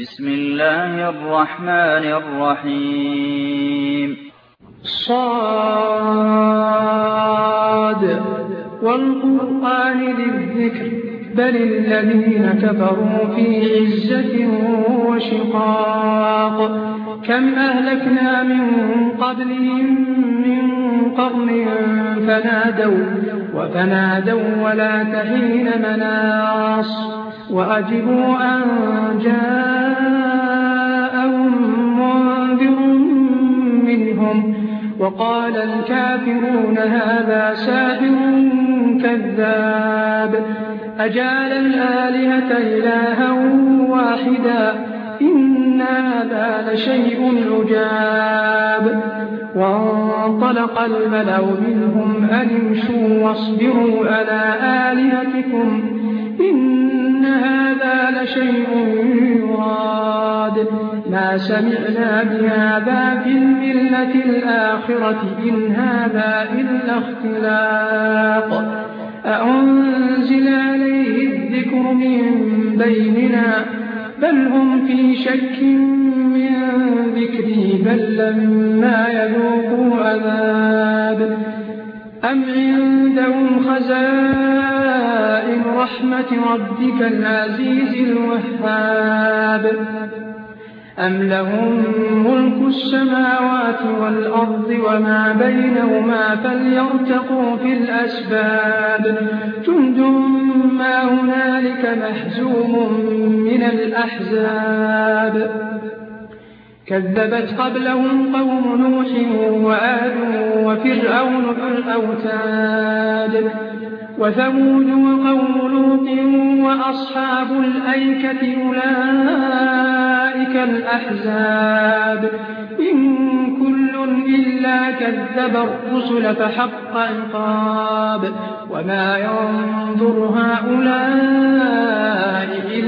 بسم الله الرحمن الرحيم. صاد. والقرآن للذكر بل الذين كفروا في عزة وشقاق. كم أهلكنا من قبلهم من قرن فنادوا وفنادوا ولا تحين مناص. وأجبوا أن جاءهم منذر منهم وقال الكافرون هذا ساحر كذاب أجال الآلهة إلها واحدا إن هذا لشيء عجاب وانطلق الملأ منهم أن امشوا واصبروا على آلهتكم هذا لشيء يراد. ما سمعنا بهذا في الملة الآخرة إن هذا إلا اختلاق. أأنزل عليه الذكر من بيننا؟ بل هم في شك من ذكري بل لما يذوقوا عذاب. أم عندهم خزائن رحمة ربك العزيز الوهاب؟ أم لهم ملك السماوات والأرض وما بينهما فليرتقوا في الأسباب؟ جند ما هنالك محزوم من الأحزاب. كذبت قبلهم قوم نوح وآد وفرعون ذو الأوتاد وثمود وقوم لوط وأصحاب الأيكة أولئك الأحزاب. إن كل إلا كذب الرسل فحق عقاب. وما ينظر هؤلاء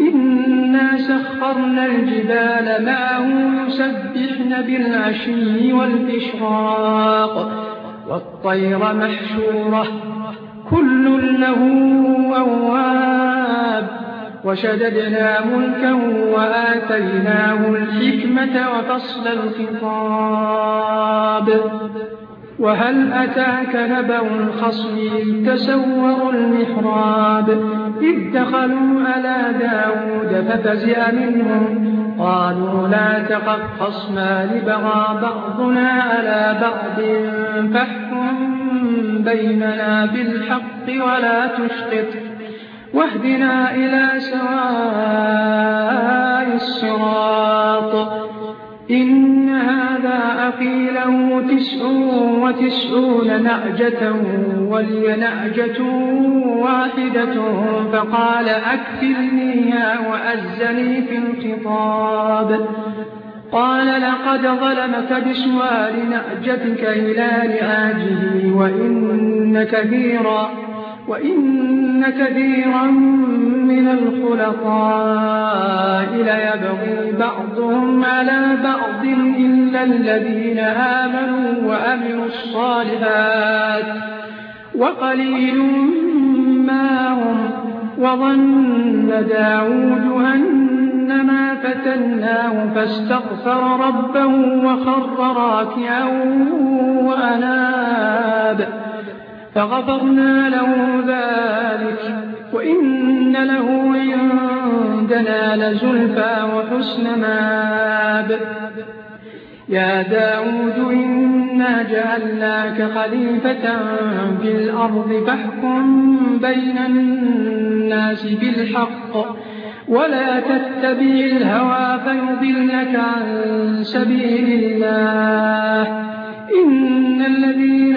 إنا سخرنا الجبال معه يسبحن بالعشي والإشراق والطير محشورة كل له أواب وشددنا ملكا وآتيناه الحكمة وفصل الخطاب وهل أتاك نبأ الخصم تسوروا المحراب إذ دخلوا على داود ففزع منهم. قالوا لا تخف خصمان بغى بعضنا على بعض. فاحكم بيننا بالحق ولا تشقط. واهدنا إلى سواء الصراط. إن هذا أخي له تسع وتسعون نعجة ولي نعجة واحدة فقال أكفلنيها وأزني في الخطاب. قال لقد ظلمك بسؤال نعجتك إلى نعاجه وإن كثيرا وإن كثيرا من الخلطاء ليبغي بعضهم على بعض إلا الذين آمنوا وأمنوا الصالحات وقليل ما هم وظن داود أنما فتناه فاستغفر ربه وخر راكعا وأناب فغفرنا له ذلك وإن له عندنا لزلفى وحسن مآب. يا داود إنا جعلناك خليفة في الأرض فاحكم بين الناس بالحق ولا تتبع الهوى فيضلك عن سبيل الله. إن الذين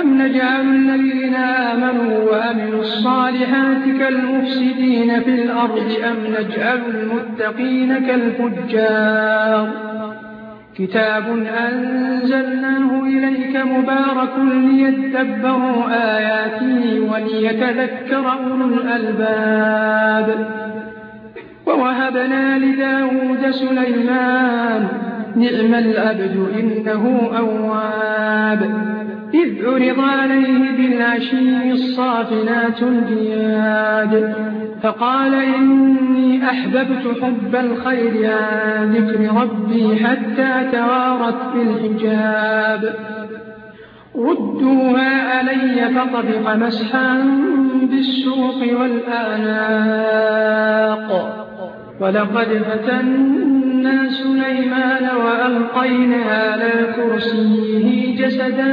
أم نجعل الذين آمنوا وأمنوا الصالحات كالمفسدين في الأرض أم نجعل المتقين كالفجار كتاب أنزلناه إليك مبارك ليتبروا آياته وليتذكر أولو الألباب ووهبنا لداود سليمان نعم الأبد إنه أواب إذ عرض عليه بالعشي الصافنات الجياد فقال إني أحببت حب الخير عن ذكر ربي حتى توارت بالحجاب. ردوها علي فطبق مسحا بالسوق والآناق. ولقد فتنا سليمان وألقينا على كرسيه جسدا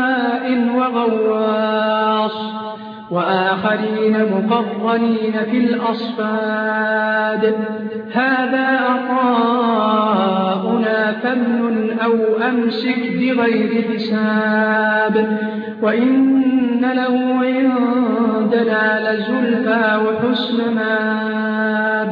بناء وغواص وآخرين مقرنين في الأصفاد هذا أطاؤنا فمن أو أمسك بغير حساب وإن له عندنا لزلفى وحسن ماب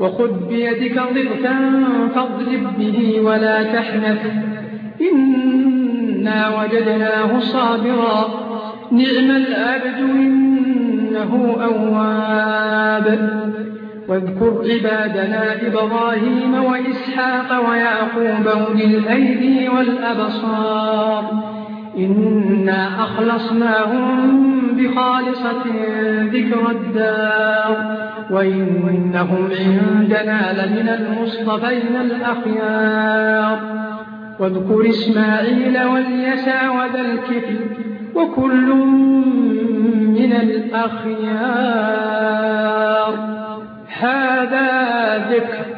وخذ بيدك ضغثا فاضرب به ولا تحنث. إنا وجدناه صابرا. نعم العبد إنه أواب. واذكر عبادنا إبراهيم وإسحاق ويعقوب أولي الأيدي والأبصار. إنا أخلصناهم بخالصة ذكر الدار وإنهم عندنا لمن المصطفين الأخيار واذكر إسماعيل واليسع وذا الكفل وكل من الأخيار هذا ذكر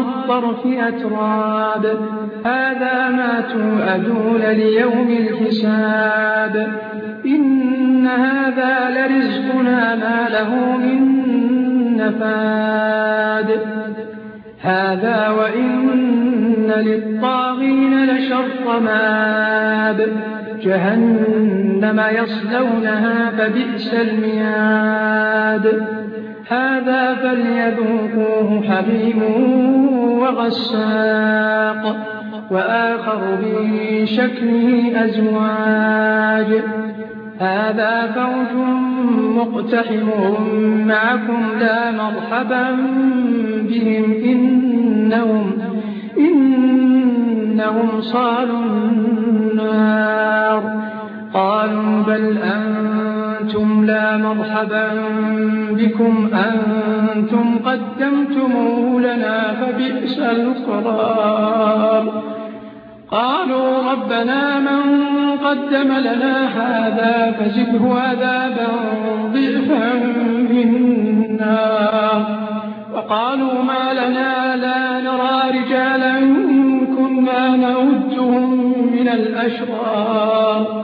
الطرف أتراب. هذا ما توعدون ليوم الحساب. إن هذا لرزقنا ما له من نفاد. هذا وإن للطاغين لشر مآب. جهنم يصلونها فبئس المياد هذا فليذوقوه حميم وغساق وآخر من شكله أزواج. هذا فوج مقتحم معكم لا مرحبا بهم. إنهم, إنهم صالوا النار. قالوا بل أنتم أنتم لا مرحبا بكم. أنتم قدمتموه لنا فبئس القرار. قالوا ربنا من قدم لنا هذا فزده عذابا ضعفا في النار وقالوا ما لنا لا نرى رجالا كنا نودهم من الأشرار.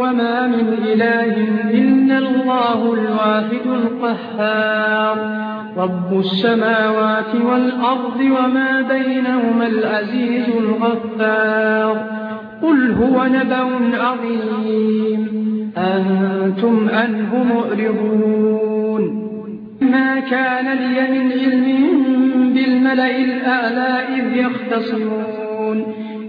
وما من إله إلا الله الواحد القهار. رب السماوات والأرض وما بينهما العزيز الغفار. قل هو نبأ عظيم. أنتم عنه مؤرضون ما كان لي من علم بالملئ الأعلى إذ يختصمون.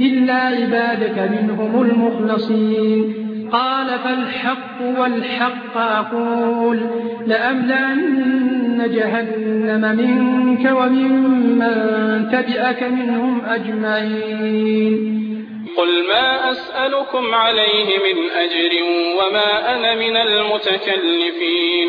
إلا عبادك منهم المخلصين. قال فالحق والحق أقول لأملأن جهنم منك وممن من تبعك منهم أجمعين. قل ما أسألكم عليه من أجر وما أنا من المتكلفين.